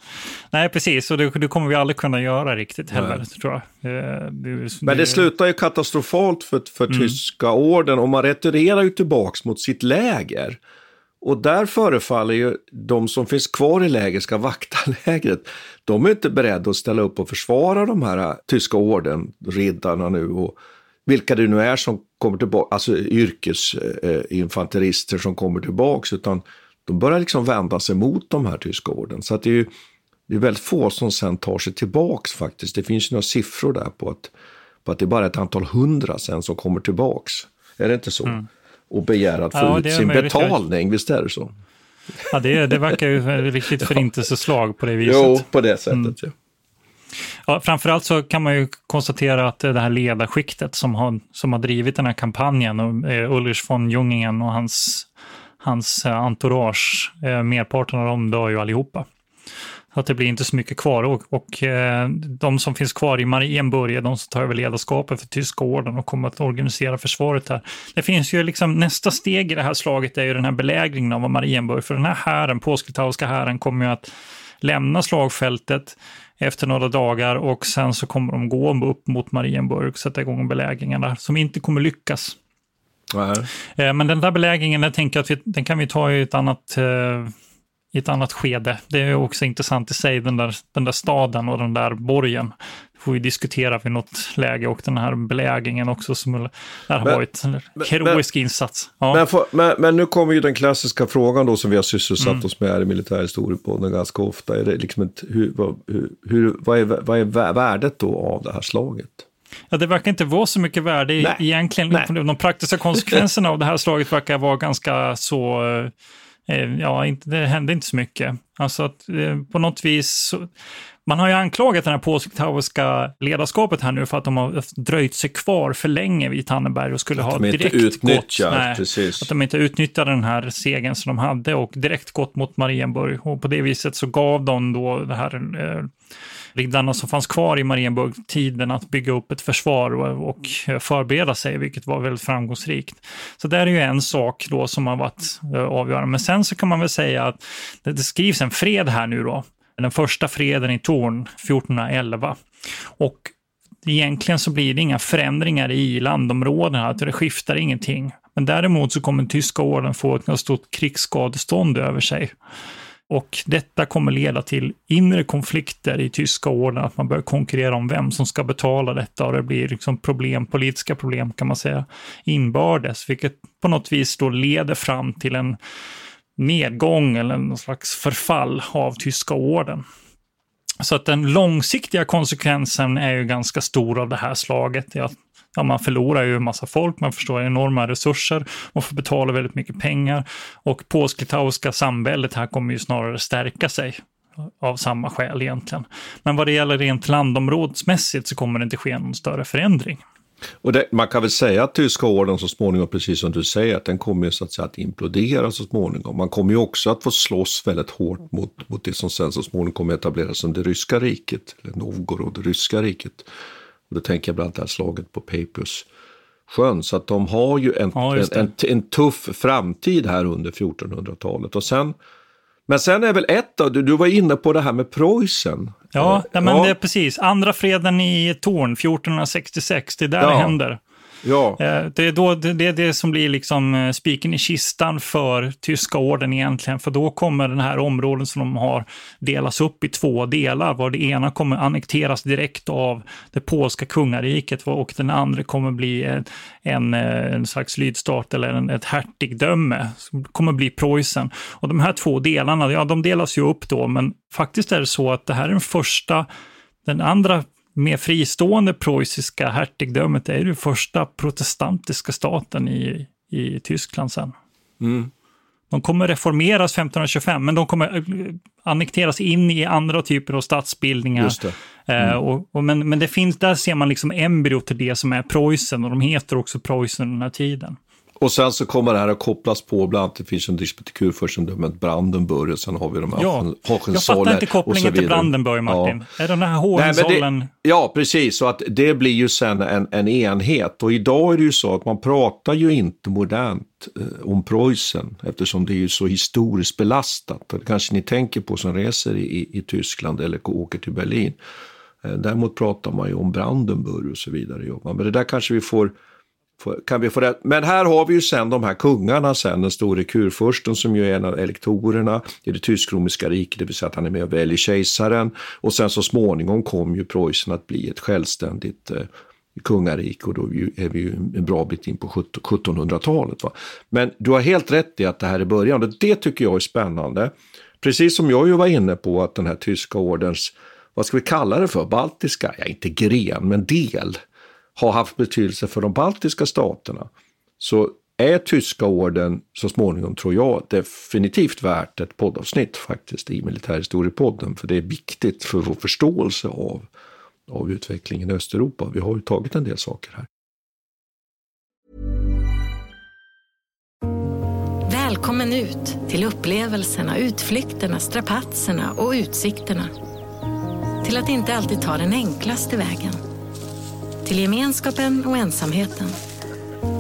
Nej, precis. Och det, det kommer vi aldrig kunna göra riktigt heller, Nej. tror jag. Eh, det, Men det slutar ju katastrofalt för, för mm. tyska orden och man retirerar ju tillbaks mot sitt läger. Och där förefaller ju de som finns kvar i läger ska vakta <laughs> lägret. De är inte beredda att ställa upp och försvara de här äh, tyska orden, riddarna nu och vilka det nu är som kommer tillbaka, alltså yrkesinfanterister som kommer tillbaks, utan de börjar liksom vända sig mot de här tyska orden. Så att det är ju det är väldigt få som sen tar sig tillbaks faktiskt. Det finns ju några siffror där på att, på att det är bara ett antal hundra sen som kommer tillbaks. Är det inte så? Mm. Och begär att få ja, ut sin betalning, visst är det så? Ja, det, det verkar ju <laughs> riktigt förintelseslag på det viset. Jo, på det sättet. Mm. Ja. Ja, framförallt så kan man ju konstatera att det här ledarskiktet som har, som har drivit den här kampanjen, och, eh, Ulrich von Jungingen och hans hans eh, entourage, eh, merparten av dem dör ju allihopa. Så att det blir inte så mycket kvar och, och eh, de som finns kvar i Marienburg är de som tar över ledarskapet för tyska orden och kommer att organisera försvaret här. Det finns ju liksom nästa steg i det här slaget är ju den här belägringen av Marienburg, för den här hären, polsk-litauiska hären, kommer ju att lämna slagfältet efter några dagar och sen så kommer de gå upp mot Marienburg och sätta igång belägringarna som inte kommer lyckas. Nej. Eh, men den där belägringen, jag tänker att vi, den kan vi ta i ett annat, eh, i ett annat skede. Det är också intressant i sig, den där, den där staden och den där borgen. Det får vi diskutera vid något läge och den här belägringen också som där har varit en heroisk men, insats. Ja. Men, för, men, men, nu kommer ju den klassiska frågan då som vi har sysselsatt mm. oss med här i militärhistoriepodden ganska ofta. Är det liksom ett, hur, vad, hur, vad, är, vad är värdet då av det här slaget? Ja, det verkar inte vara så mycket värde Nej. egentligen. Nej. De praktiska konsekvenserna av det här slaget verkar vara ganska så... Eh, ja, inte, det hände inte så mycket. Alltså att eh, på något vis, man har ju anklagat det här påsktauiska ledarskapet här nu för att de har dröjt sig kvar för länge vid Tanneberg och skulle Att ha direkt gått, nej, precis. att de inte utnyttjade den här segern som de hade och direkt gått mot Marienburg. Och på det viset så gav de då det här eh, riddarna som fanns kvar i Marienburg tiden att bygga upp ett försvar och, och förbereda sig, vilket var väldigt framgångsrikt. Så det är ju en sak då som har varit eh, avgörande. Men sen så kan man väl säga att det, det skrivs en fred här nu då. Den första freden i Torn 1411. Och egentligen så blir det inga förändringar i landområdena, att det skiftar ingenting. Men däremot så kommer tyska orden få ett stort krigsskadestånd över sig. Och detta kommer leda till inre konflikter i tyska orden, att man börjar konkurrera om vem som ska betala detta och det blir liksom problem, politiska problem kan man säga, inbördes, vilket på något vis då leder fram till en nedgång eller någon slags förfall av tyska orden. Så att den långsiktiga konsekvensen är ju ganska stor av det här slaget. Ja, ja, man förlorar ju en massa folk, man förstår enorma resurser, man får betala väldigt mycket pengar och polsk-litauiska samväldet här kommer ju snarare stärka sig av samma skäl egentligen. Men vad det gäller rent landområdesmässigt så kommer det inte ske någon större förändring. Och det, man kan väl säga att tyska orden så småningom, precis som du säger, att den kommer ju så att, säga, att implodera så småningom. Man kommer ju också att få slåss väldigt hårt mot, mot det som sen så småningom kommer etableras som det ryska riket, eller Novgorod, det ryska riket. Och då tänker jag bland annat det här slaget på Papus sjön. Så att de har ju en, Ja, en, en, en tuff framtid här under 1400-talet. Och sen, men sen är väl ett då, du, du var inne på det här med Preussen. Ja, Eh, nej, men ja. det är precis. Andra freden i Torn 1466, det är där Ja. det händer. Ja. Eh, det är, då, det, är det som blir liksom eh, spiken i kistan för tyska orden egentligen, för då kommer den här områden som de har delas upp i två delar, var det ena kommer annekteras direkt av det polska kungariket och den andra kommer bli en, en, en slags lydstat eller en, ett hertigdöme, som kommer bli Preussen. Och de här två delarna, ja de delas ju upp då, men faktiskt är det så att det här är den första, den andra mer fristående preussiska hertigdömet är den första protestantiska staten i, i Tyskland sen. Mm. De kommer reformeras 1525, men de kommer eh, annekteras in i andra typer av statsbildningar. Just det. Mm. Eh, och, och, men, men det finns, där ser man liksom embryo till det som är Preussen och de heter också Preussen den här tiden. Och sen så kommer det här att kopplas på, bland annat det finns en disputekurfurstendömet Brandenburg och sen har vi de här Ja, jag fattar inte kopplingen till. Brandenburg, Martin. Är den här Hohenzollern... det, ja, precis. Så att det blir ju sen en, en enhet. Och idag är det ju så att man pratar ju inte modernt eh, om Preussen eftersom det är ju så historiskt belastat. Det kanske ni tänker på som reser i, i, Tyskland eller åker till Berlin. Eh, däremot pratar man ju om Brandenburg och så vidare. ja. Men det där kanske vi får- kan vi få rätt. Men här har vi ju sen de här kungarna sen, den store kurfursten som ju är en av elektorerna i det tysk-romerska riket, det vill säga att han är med och väljer kejsaren. Och sen så småningom kom ju Preussen att bli ett självständigt eh, kungarike och då är vi ju, en bra bit in på 1700-talet. Va? Men du har helt rätt i att det här är början och det tycker jag är spännande. Precis som jag ju var inne på att den här tyska ordens, vad ska vi kalla det för, baltiska, ja inte gren, men del har haft betydelse för de baltiska staterna så är tyska orden så småningom, tror jag, definitivt värt ett poddavsnitt faktiskt i Militärhistoriepodden. För det är viktigt för vår förståelse av, av utvecklingen i Östeuropa. Vi har ju tagit en del saker här. Välkommen ut till upplevelserna, utflykterna, strapatserna och utsikterna. Till att inte alltid ta den enklaste vägen. Till gemenskapen och ensamheten.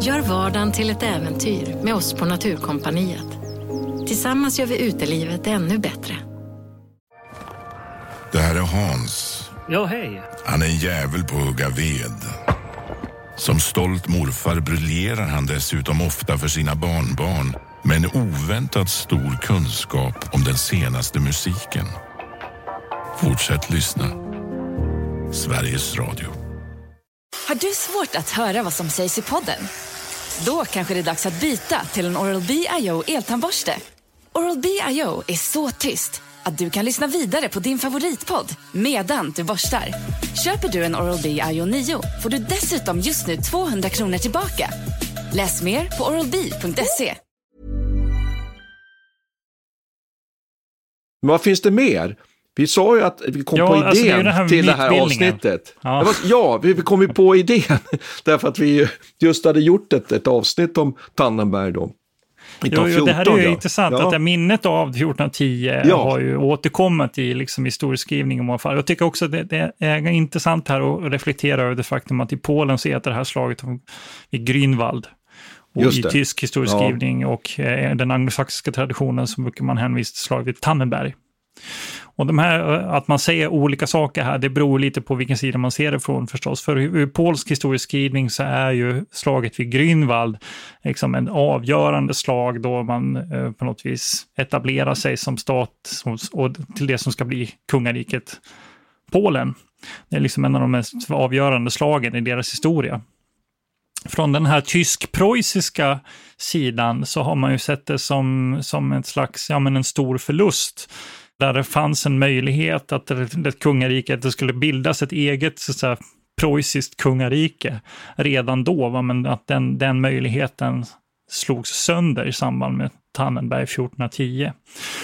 Gör vardagen till ett äventyr med oss på Naturkompaniet. Tillsammans gör vi utelivet ännu bättre. Det här är Hans. Ja, hej. Han är en jävel på att hugga ved. Som stolt morfar briljerar han dessutom ofta för sina barnbarn med en oväntat stor kunskap om den senaste musiken. Fortsätt lyssna. Sveriges Radio. Har du svårt att höra vad som sägs i podden? Då kanske det är dags att byta till en Oral-B IO eltandborste. Oral-B IO är så tyst att du kan lyssna vidare på din favoritpodd medan du borstar. Köper du en Oral-B IO 9 får du dessutom just nu 200 kronor tillbaka. Läs mer på oralb.se. Men vad finns det mer? Vi sa ju att vi kom Ja, på alltså, det idén här till det här avsnittet. Ja. Var, ja, vi vi kom ju på idén <laughs> därför att vi just hade gjort ett, ett avsnitt om Tannenberg då. Jo, jo, det här är ju ja. intressant, Ja. att minnet av 1410 Ja. har ju återkommit i liksom historieskrivning i många fall. Jag tycker också att det, det är intressant här att reflektera över det faktum att i Polen så heter det här slaget vid Grünwald. Och Just i det. tysk historieskrivning och eh, den anglosaxiska traditionen så brukar man hänvisa till slaget vid Tannenberg. Och de här, eh, att man säger olika saker här, det beror lite på vilken sida man ser det från förstås. För ur polsk polsk historieskrivning så är ju slaget vid Grünwald liksom en avgörande slag då man eh, på något vis etablerar sig som stat som, och till det som ska bli kungariket Polen. Det är liksom en av de mest avgörande slagen i deras historia. Från den här tysk-preussiska sidan så har man ju sett det som, som ett slags, ja men en stor förlust. Där det fanns en möjlighet att det, ett kungarike, att det skulle bildas ett eget så att säga, preussiskt kungarike redan då, va? men att den, den möjligheten slogs sönder i samband med Tannenberg 1410.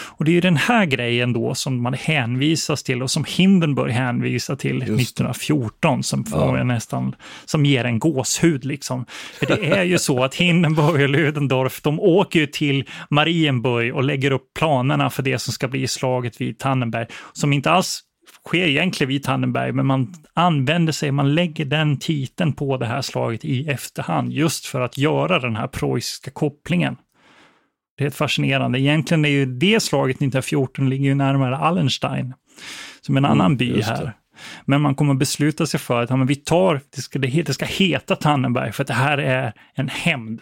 Och det är ju den här grejen då som man hänvisas till och som Hindenburg hänvisar till 1914 som får Ja. nästan, som ger en gåshud liksom. För det är ju så att Hindenburg och Ludendorff, de åker ju till Marienburg och lägger upp planerna för det som ska bli slaget vid Tannenberg, som inte alls sker egentligen vid Tannenberg, men man använder sig, man lägger den titeln på det här slaget i efterhand, just för att göra den här preussiska kopplingen. Det är helt fascinerande. Egentligen är ju det slaget 1914 ligger ju närmare Allenstein, som en annan Mm, by här. Men man kommer besluta sig för att ja, men vi tar, det ska, det ska heta Tannenberg, för att det här är en hämnd.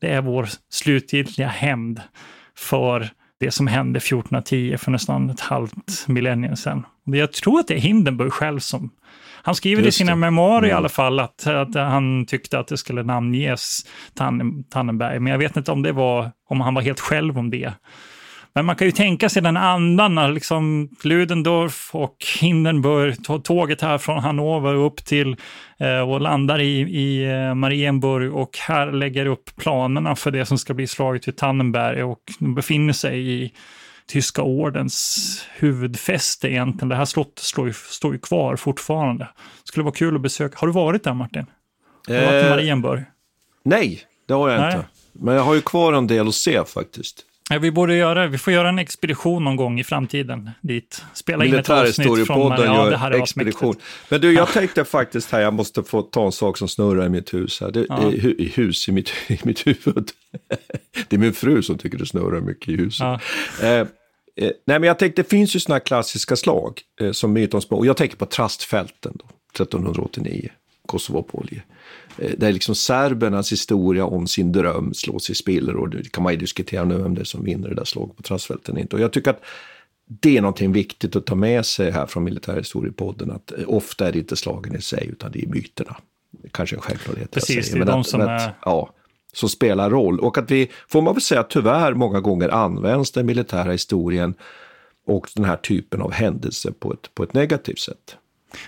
Det är vår slutgiltiga hämnd för det som hände 1410 för nästan ett halvt millennium sedan. Jag tror att det är Hindenburg själv som han skriver i sina memoarer i Mm. alla fall att, att han tyckte att det skulle namnges Tannen, Tannenberg, men jag vet inte om det var, om han var helt själv om det. Men man kan ju tänka sig den andan när liksom Ludendorff och Hindenburg tar tåget här från Hannover upp till eh, och landar i, i eh, Marienburg och här lägger upp planerna för det som ska bli slaget vid Tannenberg och befinner sig i tyska ordens huvudfäste egentligen. Det här slottet står ju, står ju kvar fortfarande. Skulle vara kul att besöka. Har du varit där Martin? Har du varit i Eh, Marienburg? Nej, det har jag Nej. inte. Men jag har ju kvar en del att se faktiskt. Ja, vi borde göra, vi får göra en expedition någon gång i framtiden dit. Spela in ett avsnitt från Militärhistoriepodden ja, det här är expedition. Men du, jag tänkte faktiskt här, jag måste få ta en sak som snurrar i mitt hus här. Det, Ja. i, hu- I hus, i mitt, i mitt huvud. <laughs> det är min fru som tycker det snurrar mycket i huset. Ja. Eh, eh, nej, men jag tänkte, det finns ju sådana här klassiska slag eh, som mytomspunnet. Och jag tänker på Trastfälten då, 1389, Kosovo-Polje. Där liksom serbernas historia om sin dröm slås i spillror. Och det kan man ju diskutera nu vem det är som vinner det där slaget på Trastfälten. Inte. Och jag tycker att det är någonting viktigt att ta med sig här från Militärhistoriepodden. Att eh, ofta är det inte slagen i sig, utan det är myterna. Det är Kanske en självklarhet. jag Precis, säger, det är de att- som men är- att- Ja, som spelar roll. Och att vi, får man väl säga, tyvärr många gånger används den militära historien och den här typen av händelser på ett, på ett negativt sätt.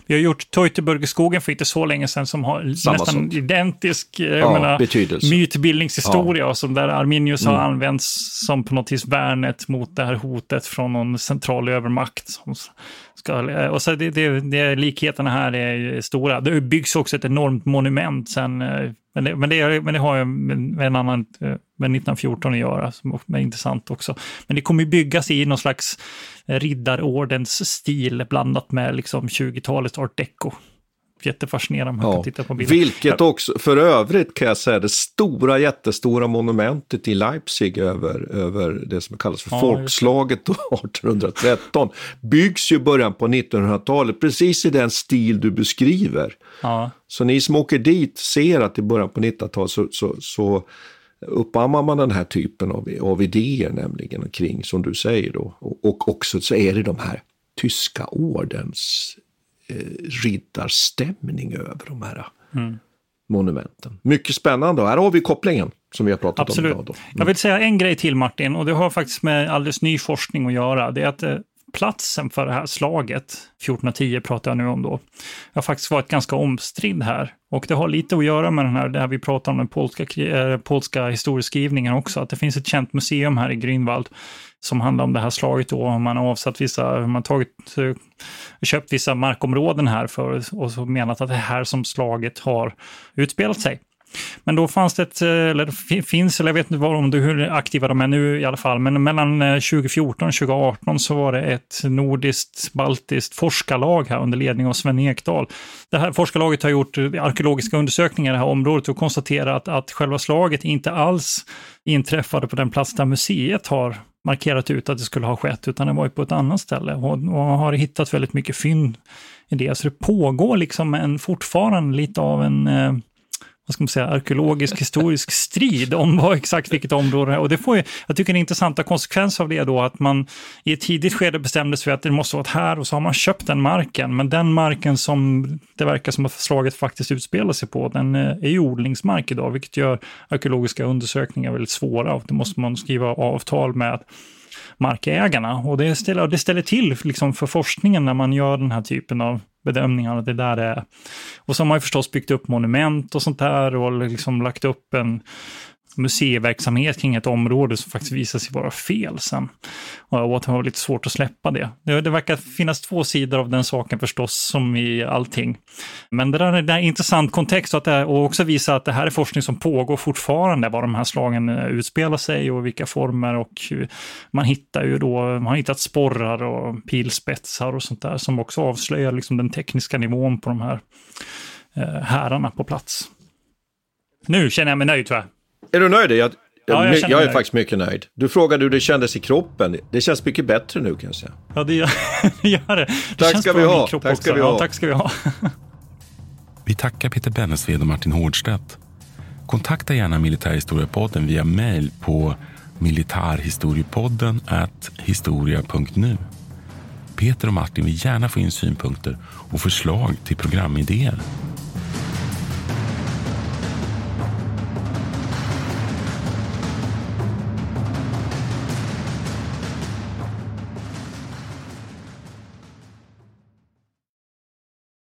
Vi har gjort Teutoburgerskogen för inte så länge sedan som har Samma nästan sak. identisk eh, Ja, menar, mytbildningshistoria och som där Arminius har Mm. använts som på något vis värnet mot det här hotet från någon central övermakt. Som ska, eh, och så det, det, det, likheterna här är stora. Det byggs också ett enormt monument sen, eh, men det, men det, men det har ju med en annan, eh, med 1914 att göra, som är intressant också. Men det kommer ju byggas i någon slags eh, riddarordens stil blandat med liksom 20-talets art deco. Jättefascinerande, man kan Ja. titta på bilder. Vilket också, för övrigt kan jag säga, det stora jättestora monumentet i Leipzig över, över det som kallas för Ja, folkslaget då, <laughs> 1813 byggs ju i början på 1900-talet, precis i den stil du beskriver. Ja. Så ni som åker dit ser att i början på 1900-talet så, så, så uppammar man den här typen av, av idéer nämligen kring, som du säger då. Och, och också så är det de här tyska ordens riddarstämning över de här Mm. monumenten. Mycket spännande och här har vi kopplingen som vi har pratat Absolut. om idag. Då. Jag vill säga en grej till Martin, och det har faktiskt med alldeles ny forskning att göra. Det är att eh, platsen för det här slaget, 1410 pratar jag nu om då, har faktiskt varit ganska omstridd här. Och det har lite att göra med den här, det här vi pratar om, den polska, äh, polska historieskrivningen också, att det finns ett känt museum här i Grünwald som handlar om det här slaget då. Man har avsatt vissa, man har tagit, eh, köpt vissa markområden här för och så menat att det är här som slaget har utspelat sig. Men då fanns det ett, eh, eller finns, eller jag vet inte vad, om hur aktiva de är nu i alla fall, men mellan eh, 2014 och 2018 så var det ett nordiskt, baltiskt forskarlag här under ledning av Sven Ekdahl. Det här forskarlaget har gjort eh, arkeologiska undersökningar i det här området och konstaterat att själva slaget inte alls inträffade på den plats där museet har markerat ut att det skulle ha skett, utan det var ju på ett annat ställe och, och har hittat väldigt mycket fynd i det. Så det pågår liksom en, fortfarande lite av en eh, vad ska man säga, arkeologisk historisk strid om vad exakt vilket område det är. Och det får ju, jag tycker det är intressanta konsekvenser av det då, att man i ett tidigt skede bestämde sig för att det måste vara här och så har man köpt den marken. Men den marken som det verkar som att förslaget faktiskt utspelar sig på, den eh, är ju odlingsmark idag, vilket gör arkeologiska undersökningar väldigt svåra. Och det måste man skriva avtal med markägarna. Och det ställer, det ställer till liksom för forskningen när man gör den här typen av bedömningarna. Det där är. Och så har man ju förstås byggt upp monument och sånt där och liksom lagt upp en museiverksamhet kring ett område som faktiskt visar sig vara fel sen. Och att det var lite svårt att släppa det. det. Det verkar finnas två sidor av den saken förstås, som i allting. Men det där är en intressant kontext och, att det, och också visa att det här är forskning som pågår fortfarande, var de här slagen eh, utspelar sig och vilka former. Och man hittar ju då, man har hittat sporrar och pilspetsar och sånt där som också avslöjar liksom den tekniska nivån på de här eh, härarna på plats. Nu känner jag mig nöjd tror jag. Är du nöjd? Jag, ja, jag, jag, är faktiskt mycket nöjd. Du frågade hur det kändes i kroppen. Det känns mycket bättre nu kan jag säga. Ja, det gör <laughs> det. Gör det. det tack, ska vi ha. tack ska vi ha. Ja, tack ska vi ha. vi tackar Peter Bennesved och Martin Hårdstedt. Kontakta gärna Militärhistoriepodden via mail på militarhistoriepodden historia.nu. Peter och Martin vill gärna få in synpunkter och förslag till programidéer.